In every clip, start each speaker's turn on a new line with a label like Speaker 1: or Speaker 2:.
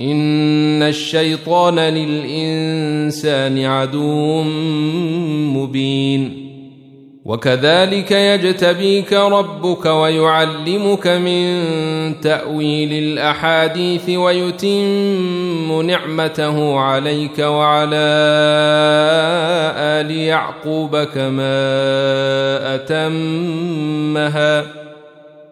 Speaker 1: ان الشيطان للانسان عدو مبين وكذلك يجتبيك ربك ويعلمك من تاويل الاحاديث ويتم نعمته عليك وعلى ال يعقوب كما اتمها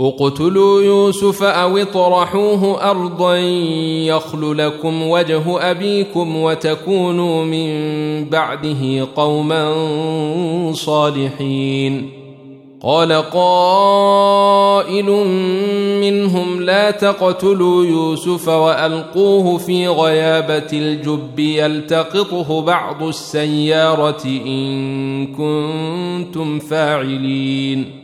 Speaker 1: اقتلوا يوسف او اطرحوه ارضا يخل لكم وجه ابيكم وتكونوا من بعده قوما صالحين قال قائل منهم لا تقتلوا يوسف والقوه في غيابه الجب يلتقطه بعض السياره ان كنتم فاعلين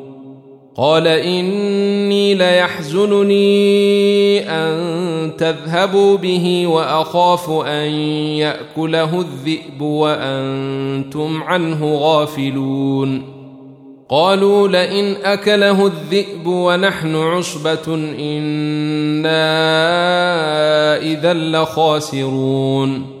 Speaker 1: قال اني ليحزنني ان تذهبوا به واخاف ان ياكله الذئب وانتم عنه غافلون قالوا لئن اكله الذئب ونحن عصبه انا اذا لخاسرون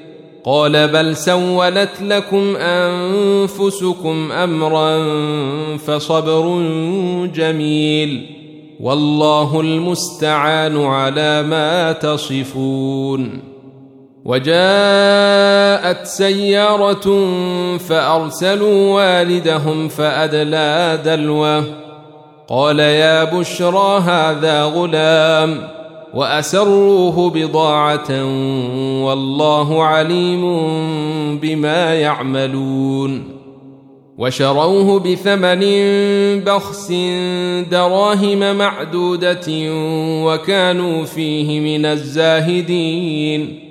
Speaker 1: قال بل سولت لكم انفسكم امرا فصبر جميل والله المستعان على ما تصفون وجاءت سياره فارسلوا والدهم فادلى دلوه قال يا بشرى هذا غلام واسروه بضاعه والله عليم بما يعملون وشروه بثمن بخس دراهم معدوده وكانوا فيه من الزاهدين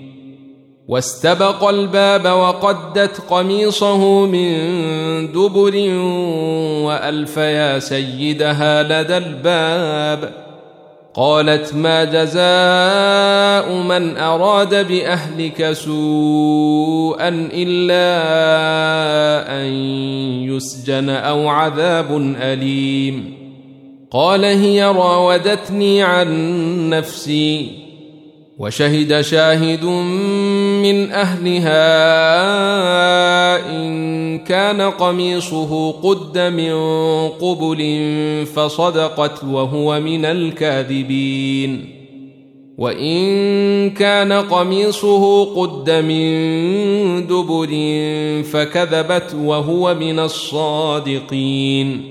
Speaker 1: واستبق الباب وقدت قميصه من دبر والف يا سيدها لدى الباب قالت ما جزاء من اراد باهلك سوءا الا ان يسجن او عذاب اليم قال هي راودتني عن نفسي وشهد شاهد من اهلها ان كان قميصه قد من قبل فصدقت وهو من الكاذبين وان كان قميصه قد من دبر فكذبت وهو من الصادقين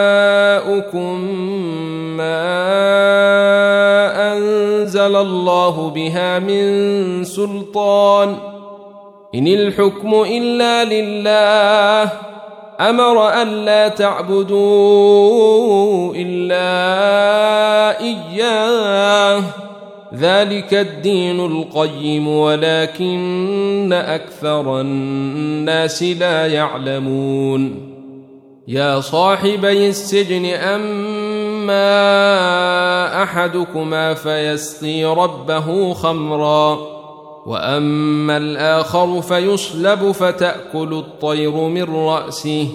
Speaker 1: الله بها من سلطان إن الحكم إلا لله أمر أن لا تعبدوا إلا إياه ذلك الدين القيم ولكن أكثر الناس لا يعلمون يا صاحبي السجن أم اما احدكما فيسقي ربه خمرا واما الاخر فيصلب فتاكل الطير من راسه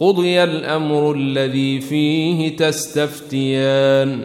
Speaker 1: قضي الامر الذي فيه تستفتيان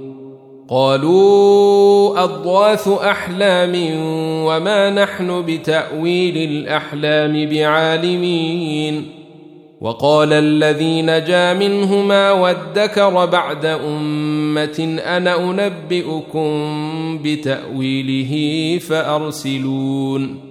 Speaker 1: قالوا اضواث احلام وما نحن بتاويل الاحلام بعالمين وقال الذي نجا منهما وادكر بعد امه انا انبئكم بتاويله فارسلون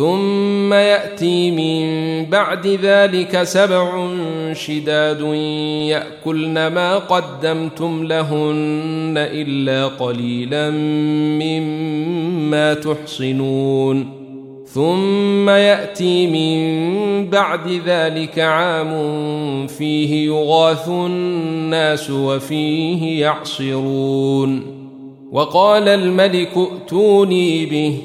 Speaker 1: ثم ياتي من بعد ذلك سبع شداد ياكلن ما قدمتم لهن الا قليلا مما تحصنون ثم ياتي من بعد ذلك عام فيه يغاث الناس وفيه يعصرون وقال الملك ائتوني به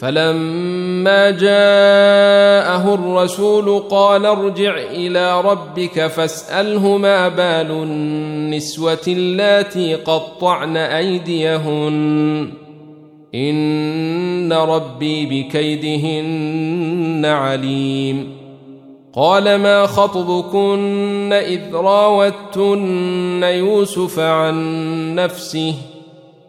Speaker 1: فلما جاءه الرسول قال ارجع الى ربك فاساله ما بال النسوه اللاتي قطعن ايديهن ان ربي بكيدهن عليم قال ما خطبكن اذ راوتن يوسف عن نفسه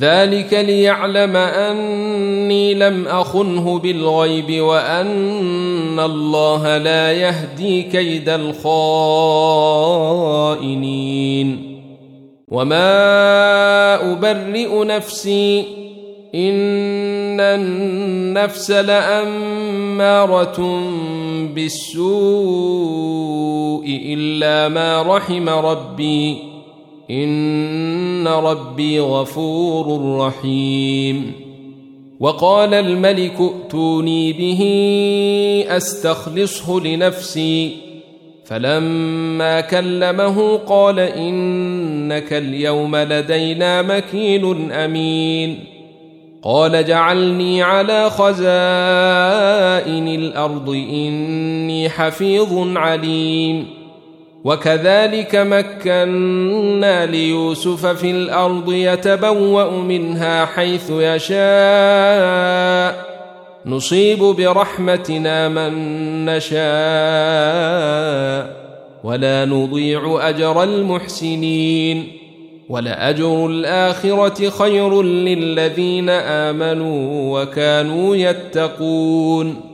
Speaker 1: ذلك ليعلم اني لم اخنه بالغيب وان الله لا يهدي كيد الخائنين وما ابرئ نفسي ان النفس لاماره بالسوء الا ما رحم ربي ان ربي غفور رحيم وقال الملك ائتوني به استخلصه لنفسي فلما كلمه قال انك اليوم لدينا مكين امين قال جعلني على خزائن الارض اني حفيظ عليم وكذلك مكنا ليوسف في الارض يتبوا منها حيث يشاء نصيب برحمتنا من نشاء ولا نضيع اجر المحسنين ولاجر الاخره خير للذين امنوا وكانوا يتقون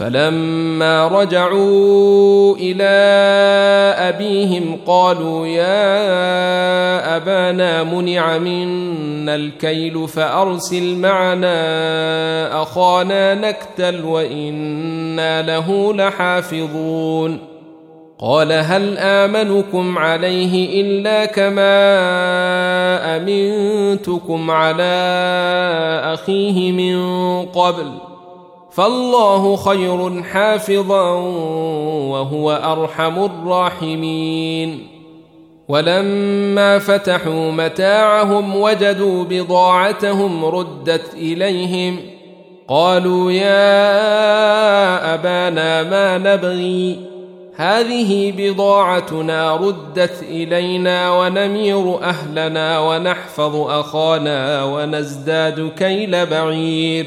Speaker 1: فلما رجعوا الى ابيهم قالوا يا ابانا منع منا الكيل فارسل معنا اخانا نكتل وانا له لحافظون قال هل امنكم عليه الا كما امنتكم على اخيه من قبل فالله خير حافظا وهو ارحم الراحمين ولما فتحوا متاعهم وجدوا بضاعتهم ردت اليهم قالوا يا ابانا ما نبغي هذه بضاعتنا ردت الينا ونمير اهلنا ونحفظ اخانا ونزداد كيل بعير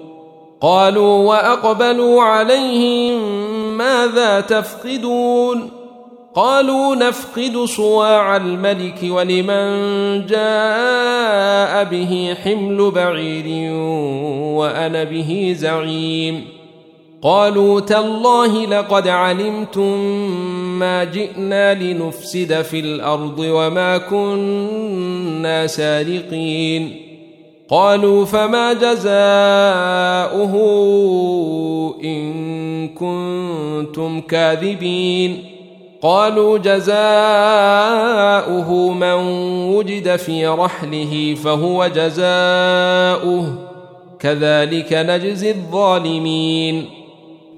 Speaker 1: قالوا واقبلوا عليهم ماذا تفقدون قالوا نفقد صواع الملك ولمن جاء به حمل بعير وانا به زعيم قالوا تالله لقد علمتم ما جئنا لنفسد في الارض وما كنا سارقين قالوا فما جزاؤه ان كنتم كاذبين قالوا جزاؤه من وجد في رحله فهو جزاؤه كذلك نجزي الظالمين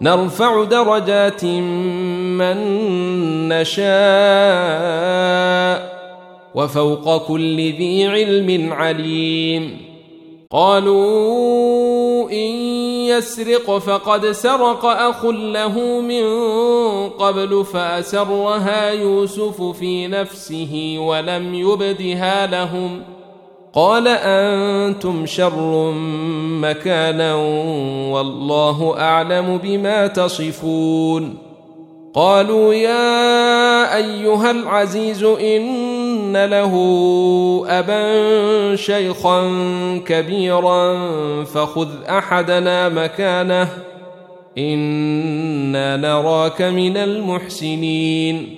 Speaker 1: نرفع درجات من نشاء وفوق كل ذي علم عليم قالوا ان يسرق فقد سرق اخ له من قبل فاسرها يوسف في نفسه ولم يبدها لهم ۖ قال انتم شر مكانا والله اعلم بما تصفون قالوا يا ايها العزيز ان له ابا شيخا كبيرا فخذ احدنا مكانه انا نراك من المحسنين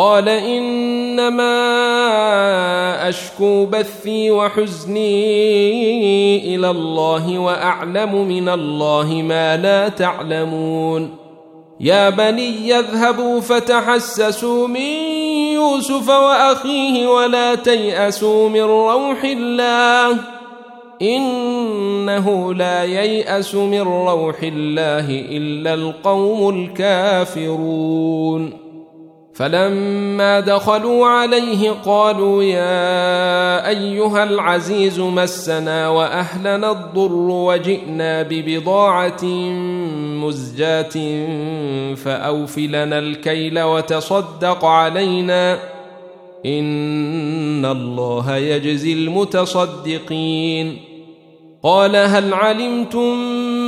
Speaker 1: قال انما اشكو بثي وحزني الى الله واعلم من الله ما لا تعلمون يا بني اذهبوا فتحسسوا من يوسف واخيه ولا تياسوا من روح الله انه لا يياس من روح الله الا القوم الكافرون فلما دخلوا عليه قالوا يا ايها العزيز مسنا واهلنا الضر وجئنا ببضاعه مزجاه فاوفلنا الكيل وتصدق علينا ان الله يجزي المتصدقين قال هل علمتم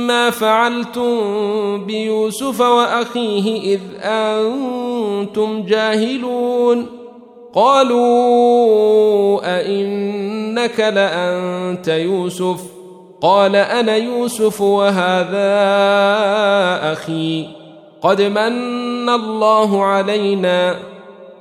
Speaker 1: ما فعلتم بيوسف واخيه اذ انتم جاهلون قالوا ائنك لانت يوسف قال انا يوسف وهذا اخي قد من الله علينا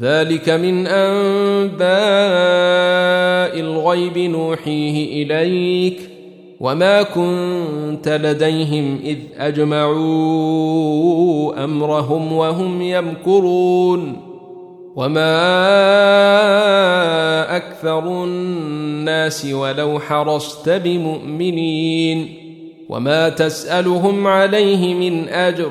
Speaker 1: ذلك من انباء الغيب نوحيه اليك وما كنت لديهم اذ اجمعوا امرهم وهم يمكرون وما اكثر الناس ولو حرصت بمؤمنين وما تسالهم عليه من اجر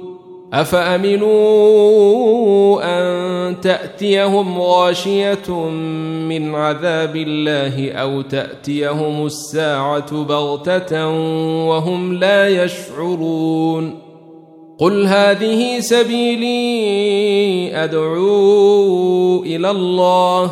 Speaker 1: افامنوا ان تاتيهم غاشيه من عذاب الله او تاتيهم الساعه بغته وهم لا يشعرون قل هذه سبيلي ادعو الى الله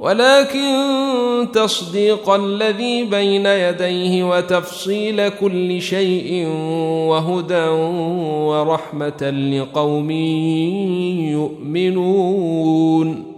Speaker 1: ولكن تصديق الذي بين يديه وتفصيل كل شيء وهدى ورحمه لقوم يؤمنون